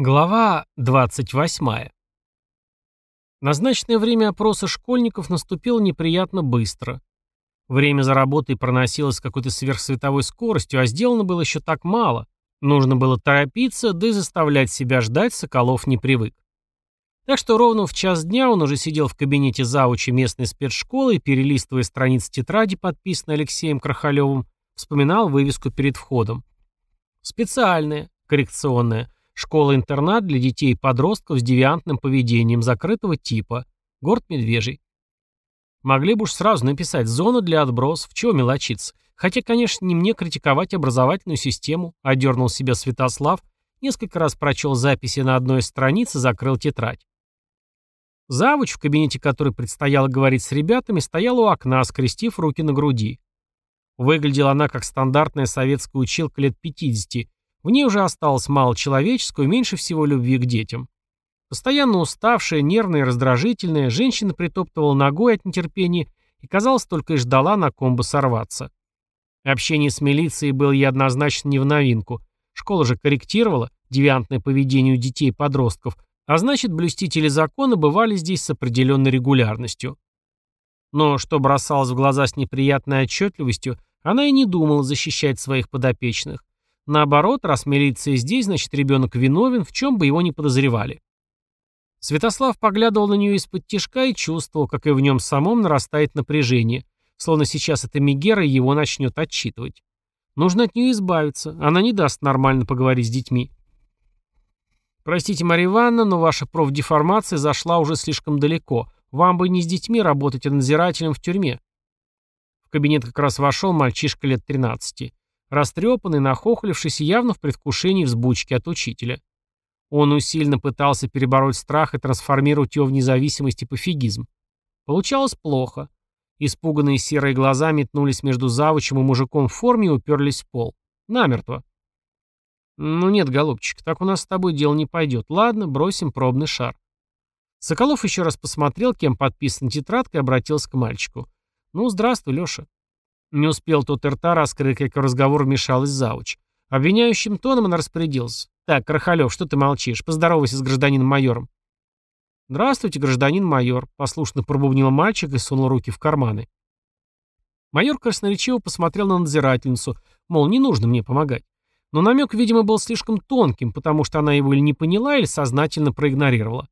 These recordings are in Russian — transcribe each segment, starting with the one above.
Глава 28. Назначенное время опроса школьников наступило неприятно быстро. Время за работой проносилось с какой-то сверхсветовой скоростью, а сделано было еще так мало. Нужно было торопиться, да и заставлять себя ждать Соколов не привык. Так что ровно в час дня он уже сидел в кабинете заучи местной спецшколы и, перелистывая страницы тетради, подписанной Алексеем Крахалевым, вспоминал вывеску перед входом. Специальная, коррекционная, Школа-интернат для детей и подростков с девиантным поведением закрытого типа. Город Медвежий. Могли бы уж сразу написать «зона для отбросов», чего мелочиться. Хотя, конечно, не мне критиковать образовательную систему, одернул себя Святослав, несколько раз прочел записи на одной из страниц и закрыл тетрадь. Завуч, в кабинете которой предстояло говорить с ребятами, стояла у окна, скрестив руки на груди. Выглядела она как стандартная советская училка лет 50, в ней уже осталось мало человеческого и меньше всего любви к детям. Постоянно уставшая, нервная и раздражительная, женщина притоптывала ногой от нетерпения и, казалось, только и ждала на комбо сорваться. Общение с милицией было ей однозначно не в новинку. Школа же корректировала девиантное поведение у детей и подростков, а значит, блюстители закона бывали здесь с определенной регулярностью. Но, что бросалось в глаза с неприятной отчетливостью, она и не думала защищать своих подопечных. Наоборот, раз милиция здесь, значит ребенок виновен, в чем бы его ни подозревали. Святослав поглядывал на нее из-под тишка и чувствовал, как и в нем самом нарастает напряжение, словно сейчас эта Мегера его начнет отчитывать. Нужно от нее избавиться, она не даст нормально поговорить с детьми. Простите, Марья Ивановна, но ваша профдеформация зашла уже слишком далеко. Вам бы не с детьми работать, а надзирателем в тюрьме. В кабинет как раз вошел мальчишка лет 13 растрепанный, нахохлившийся, явно в предвкушении взбучки от учителя. Он усиленно пытался перебороть страх и трансформировать его в независимость и пофигизм. Получалось плохо. Испуганные серые глаза метнулись между завучем и мужиком в форме и уперлись в пол. Намертво. «Ну нет, голубчик, так у нас с тобой дело не пойдет. Ладно, бросим пробный шар». Соколов еще раз посмотрел, кем подписана тетрадка, и обратился к мальчику. «Ну, здравствуй, Леша. Не успел тот рта раскрыть, как в разговор вмешалась завуч. Обвиняющим тоном она распорядился. «Так, Крахалев, что ты молчишь? Поздоровайся с гражданином майором». «Здравствуйте, гражданин майор», — послушно пробубнил мальчик и сунул руки в карманы. Майор красноречиво посмотрел на надзирательницу, мол, не нужно мне помогать. Но намек, видимо, был слишком тонким, потому что она его или не поняла, или сознательно проигнорировала.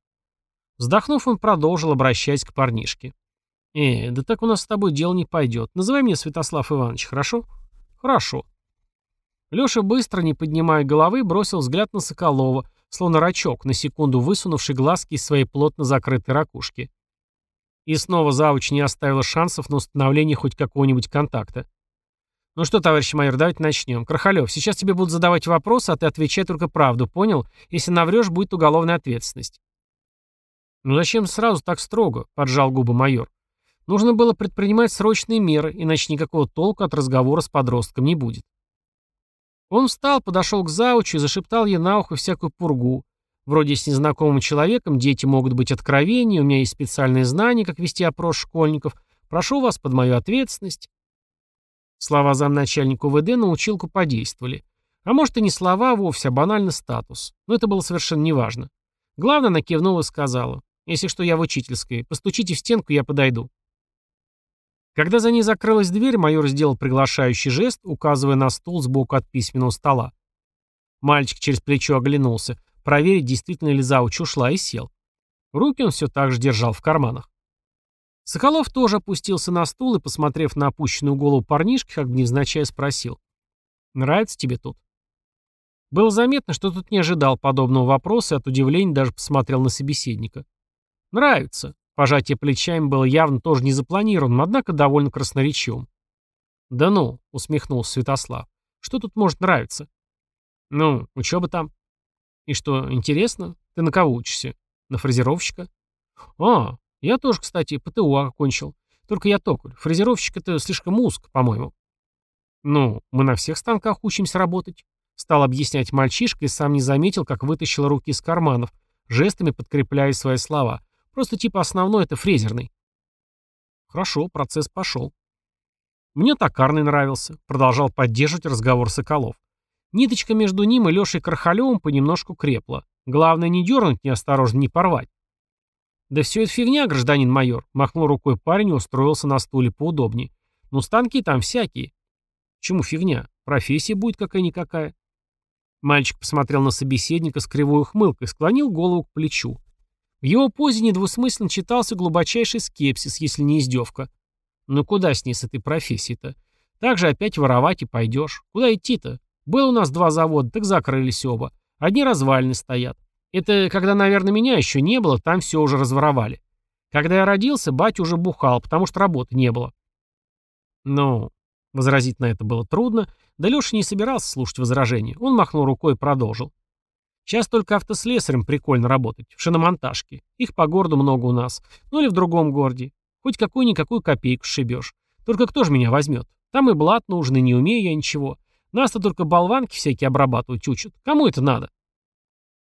Вздохнув, он продолжил, обращаясь к парнишке. «Э, да так у нас с тобой дело не пойдет. Называй меня Святослав Иванович, хорошо?» «Хорошо». Леша быстро, не поднимая головы, бросил взгляд на Соколова, словно рачок, на секунду высунувший глазки из своей плотно закрытой ракушки. И снова завуч не оставила шансов на установление хоть какого-нибудь контакта. «Ну что, товарищ майор, давайте начнем. Крахалев, сейчас тебе будут задавать вопросы, а ты отвечай только правду, понял? Если наврешь, будет уголовная ответственность». «Ну зачем сразу так строго?» — поджал губы майор. Нужно было предпринимать срочные меры, иначе никакого толка от разговора с подростком не будет. Он встал, подошел к заучу и зашептал ей на ухо всякую пургу. Вроде с незнакомым человеком дети могут быть откровеннее, у меня есть специальные знания, как вести опрос школьников. Прошу вас под мою ответственность. Слова замначальника УВД на училку подействовали. А может и не слова вовсе, а банально статус. Но это было совершенно неважно. Главное, она кивнула и сказала. Если что, я в учительской. Постучите в стенку, я подойду. Когда за ней закрылась дверь, майор сделал приглашающий жест, указывая на стул сбоку от письменного стола. Мальчик через плечо оглянулся, проверить, действительно ли зауч ушла, и сел. Руки он все так же держал в карманах. Соколов тоже опустился на стул и, посмотрев на опущенную голову парнишки, как бы невзначай спросил. «Нравится тебе тут?» Было заметно, что тут не ожидал подобного вопроса и от удивления даже посмотрел на собеседника. «Нравится», Пожатие плечами было явно тоже не запланированным, однако довольно красноречивым. «Да ну», — усмехнулся Святослав, — «что тут может нравиться?» «Ну, учеба там». «И что, интересно? Ты на кого учишься? На фрезеровщика?» «А, я тоже, кстати, ПТУ окончил. Только я токарь. Фрезеровщик — это слишком узко, по-моему». «Ну, мы на всех станках учимся работать», — стал объяснять мальчишка и сам не заметил, как вытащил руки из карманов, жестами подкрепляя свои слова. Просто типа основной это фрезерный. Хорошо, процесс пошел. Мне токарный нравился, продолжал поддерживать разговор Соколов. Ниточка между ним и Лешей Крахалевым понемножку крепла. Главное не дернуть неосторожно, не порвать. «Да все это фигня, гражданин майор», — махнул рукой парень и устроился на стуле поудобнее. «Ну, станки там всякие». «Чему фигня? Профессия будет какая-никакая». Мальчик посмотрел на собеседника с кривой ухмылкой, склонил голову к плечу. В его позе недвусмысленно читался глубочайший скепсис, если не издевка. «Ну куда с ней с этой профессией-то? Так же опять воровать и пойдешь. Куда идти-то? Было у нас два завода, так закрылись оба. Одни развалины стоят. Это когда, наверное, меня еще не было, там все уже разворовали. Когда я родился, батя уже бухал, потому что работы не было. Ну, возразить на это было трудно, да Леша не собирался слушать возражения. Он махнул рукой и продолжил. Сейчас только автослесарем прикольно работать, в шиномонтажке. Их по городу много у нас. Ну или в другом городе. Хоть какую-никакую копейку шибешь. Только кто же меня возьмет? Там и блат нужен, и не умею я ничего. Нас-то только болванки всякие обрабатывать учат. Кому это надо?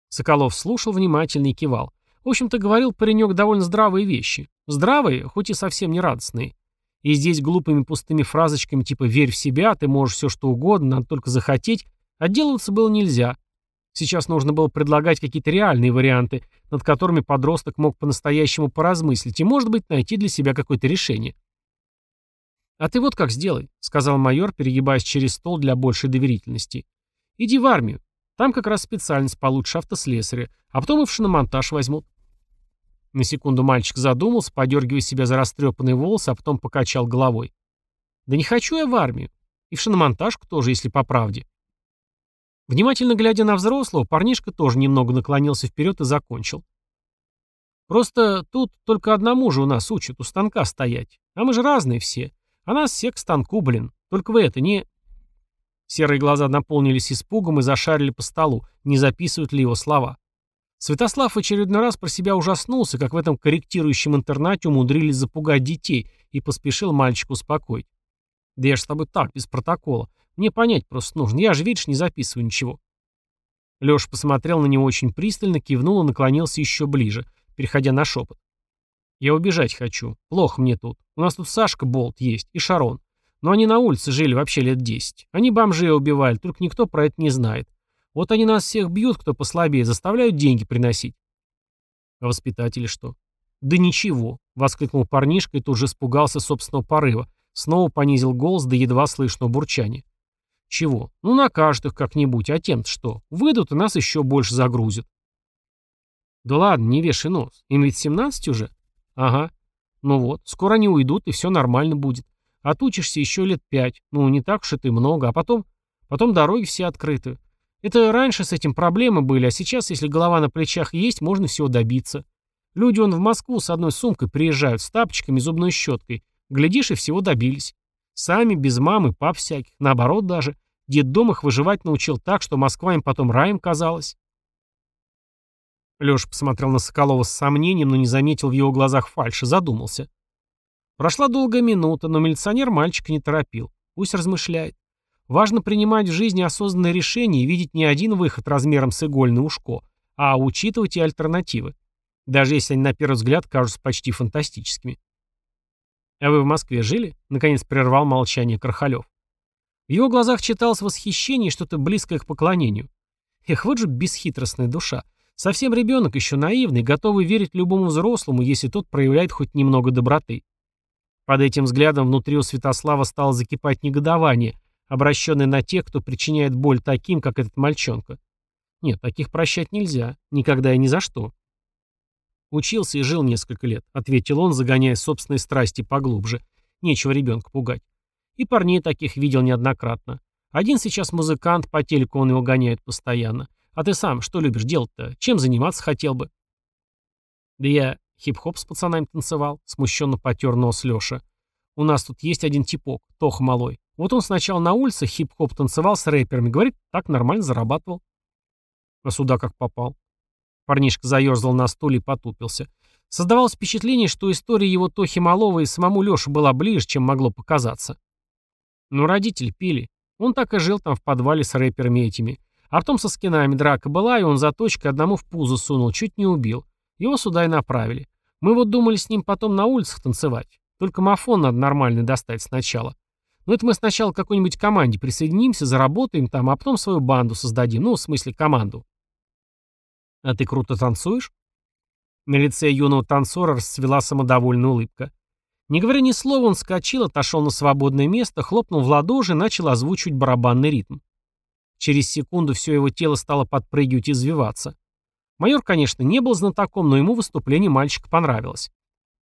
Соколов слушал внимательно и кивал. В общем-то, говорил паренек довольно здравые вещи. Здравые, хоть и совсем не радостные. И здесь глупыми пустыми фразочками типа «верь в себя», «ты можешь все что угодно, надо только захотеть», отделываться было нельзя. Сейчас нужно было предлагать какие-то реальные варианты, над которыми подросток мог по-настоящему поразмыслить и, может быть, найти для себя какое-то решение. «А ты вот как сделай», — сказал майор, перегибаясь через стол для большей доверительности. «Иди в армию. Там как раз специальность получше автослесаря, а потом и в шиномонтаж возьмут». На секунду мальчик задумался, подергивая себя за растрепанные волосы, а потом покачал головой. «Да не хочу я в армию. И в шиномонтажку тоже, если по правде». Внимательно глядя на взрослого, парнишка тоже немного наклонился вперед и закончил. «Просто тут только одному же у нас учат, у станка стоять. А мы же разные все. А нас все к станку, блин. Только вы это не...» Серые глаза наполнились испугом и зашарили по столу, не записывают ли его слова. Святослав в очередной раз про себя ужаснулся, как в этом корректирующем интернате умудрились запугать детей, и поспешил мальчику успокоить. «Да я ж с тобой так, без протокола. Мне понять просто нужно. Я же, видишь, не записываю ничего». Леша посмотрел на него очень пристально, кивнул и наклонился еще ближе, переходя на шепот. Я убежать хочу. Плохо мне тут. У нас тут Сашка Болт есть и Шарон. Но они на улице жили вообще лет десять. Они бомжей убивали, только никто про это не знает. Вот они нас всех бьют, кто послабее, заставляют деньги приносить. А воспитатели что? Да ничего, воскликнул парнишка и тут же испугался собственного порыва. Снова понизил голос до едва слышного бурчания. Чего? Ну накажут их как-нибудь, а тем-то что? Выйдут и нас еще больше загрузят. Да ладно, не вешай нос. Им ведь 17 уже. Ага. Ну вот, скоро они уйдут, и все нормально будет. Отучишься еще лет пять. Ну, не так уж и много. А потом... Потом дороги все открыты. Это раньше с этим проблемы были, а сейчас, если голова на плечах есть, можно всего добиться. Люди он в Москву с одной сумкой приезжают, с тапочками зубной щеткой. Глядишь, и всего добились. Сами, без мамы, пап всяких. Наоборот даже. Дом их выживать научил так, что Москва им потом раем казалась. Леша посмотрел на Соколова с сомнением, но не заметил в его глазах фальши, задумался. Прошла долгая минута, но милиционер мальчика не торопил. Пусть размышляет. Важно принимать в жизни осознанные решения и видеть не один выход размером с игольное ушко, а учитывать и альтернативы. Даже если они на первый взгляд кажутся почти фантастическими. «А вы в Москве жили?» — наконец прервал молчание Крахалев. В его глазах читалось восхищение и что-то близкое к поклонению. Эх, вот же бесхитростная душа. Совсем ребенок, еще наивный, готовый верить любому взрослому, если тот проявляет хоть немного доброты. Под этим взглядом внутри у Святослава стало закипать негодование, обращенное на тех, кто причиняет боль таким, как этот мальчонка. Нет, таких прощать нельзя. Никогда и ни за что. Учился и жил несколько лет, ответил он, загоняя собственные страсти поглубже. Нечего ребенка пугать. И парней таких видел неоднократно. Один сейчас музыкант, по телеку он его гоняет постоянно. А ты сам что любишь делать-то? Чем заниматься хотел бы? Да я хип-хоп с пацанами танцевал, смущенно потер нос Леша. У нас тут есть один типок, Тоха Малой. Вот он сначала на улице хип-хоп танцевал с рэперами, говорит, так нормально зарабатывал. А сюда как попал? Парнишка заерзал на стуле и потупился. Создавалось впечатление, что история его Тохи Малова и самому Леше была ближе, чем могло показаться. Но родители пили. Он так и жил там в подвале с рэперами этими. А потом со скинами драка была, и он за точкой одному в пузо сунул, чуть не убил. Его сюда и направили. Мы вот думали с ним потом на улицах танцевать. Только мафон надо нормальный достать сначала. Но это мы сначала к какой-нибудь команде присоединимся, заработаем там, а потом свою банду создадим. Ну, в смысле, команду. «А ты круто танцуешь?» На лице юного танцора расцвела самодовольная улыбка. Не говоря ни слова, он вскочил, отошел на свободное место, хлопнул в ладоши и начал озвучивать барабанный ритм. Через секунду все его тело стало подпрыгивать и извиваться. Майор, конечно, не был знатоком, но ему выступление мальчика понравилось.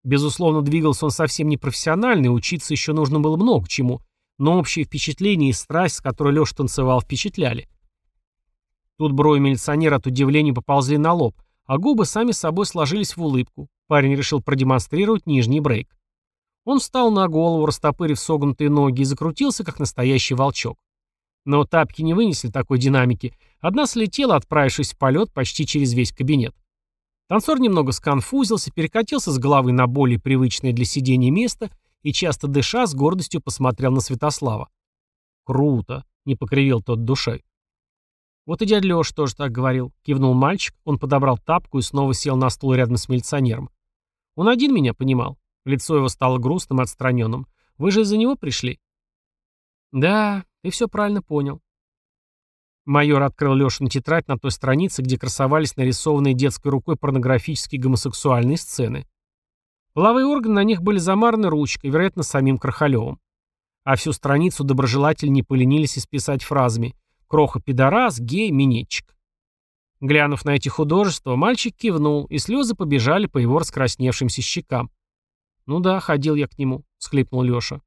Безусловно, двигался он совсем не профессионально, и учиться еще нужно было много чему, но общее впечатление и страсть, с которой Леша танцевал, впечатляли. Тут брови милиционера от удивления поползли на лоб, а губы сами собой сложились в улыбку. Парень решил продемонстрировать нижний брейк. Он встал на голову, растопырив согнутые ноги, и закрутился, как настоящий волчок. Но тапки не вынесли такой динамики. Одна слетела, отправившись в полет почти через весь кабинет. Танцор немного сконфузился, перекатился с головы на более привычное для сидения место и, часто дыша, с гордостью посмотрел на Святослава. «Круто!» — не покривил тот душой. «Вот и дядя Леша тоже так говорил», — кивнул мальчик. Он подобрал тапку и снова сел на стул рядом с милиционером. «Он один меня понимал». Лицо его стало грустным и отстраненным. «Вы же из-за него пришли?» «Да, ты все правильно понял». Майор открыл Лешину тетрадь на той странице, где красовались нарисованные детской рукой порнографические гомосексуальные сцены. Половые органы на них были замараны ручкой, вероятно, самим Крахалевым. А всю страницу доброжелатели не поленились исписать фразами Кроха-пидорас, гей, минетчик. Глянув на эти художества, мальчик кивнул, и слезы побежали по его раскрасневшимся щекам. «Ну да, ходил я к нему», — схлипнул Леша.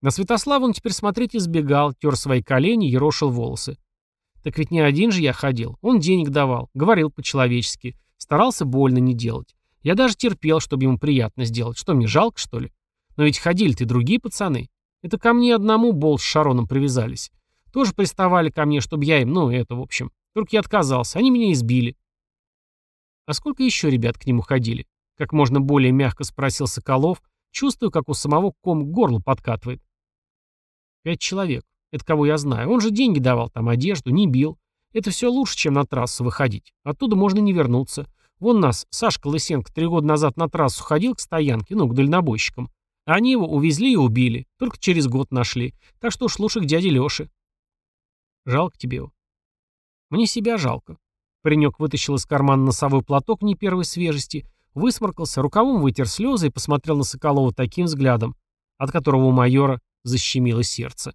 На Святослава он теперь смотреть избегал, тер свои колени, ерошил волосы. Так ведь не один же я ходил. Он денег давал, говорил по-человечески, старался больно не делать. Я даже терпел, чтобы ему приятно сделать. Что, мне жалко, что ли? Но ведь ходили-то другие пацаны. Это ко мне одному Болт с Шароном привязались. Тоже приставали ко мне, чтобы я им, ну, это, в общем. Только я отказался, они меня избили. А сколько еще ребят к нему ходили? Как можно более мягко спросил Соколов, чувствуя, как у самого ком к горлу подкатывает. Пять человек. Это кого я знаю. Он же деньги давал, там одежду, не бил. Это все лучше, чем на трассу выходить. Оттуда можно не вернуться. Вон нас, Сашка Лысенко, три года назад на трассу ходил к стоянке, ну, к дальнобойщикам. Они его увезли и убили. Только через год нашли. Так что уж лучше к дяде Леше. Жалко тебе его. Мне себя жалко. Паренек вытащил из кармана носовой платок не первой свежести, высморкался, рукавом вытер слезы и посмотрел на Соколова таким взглядом, от которого у майора защемило сердце.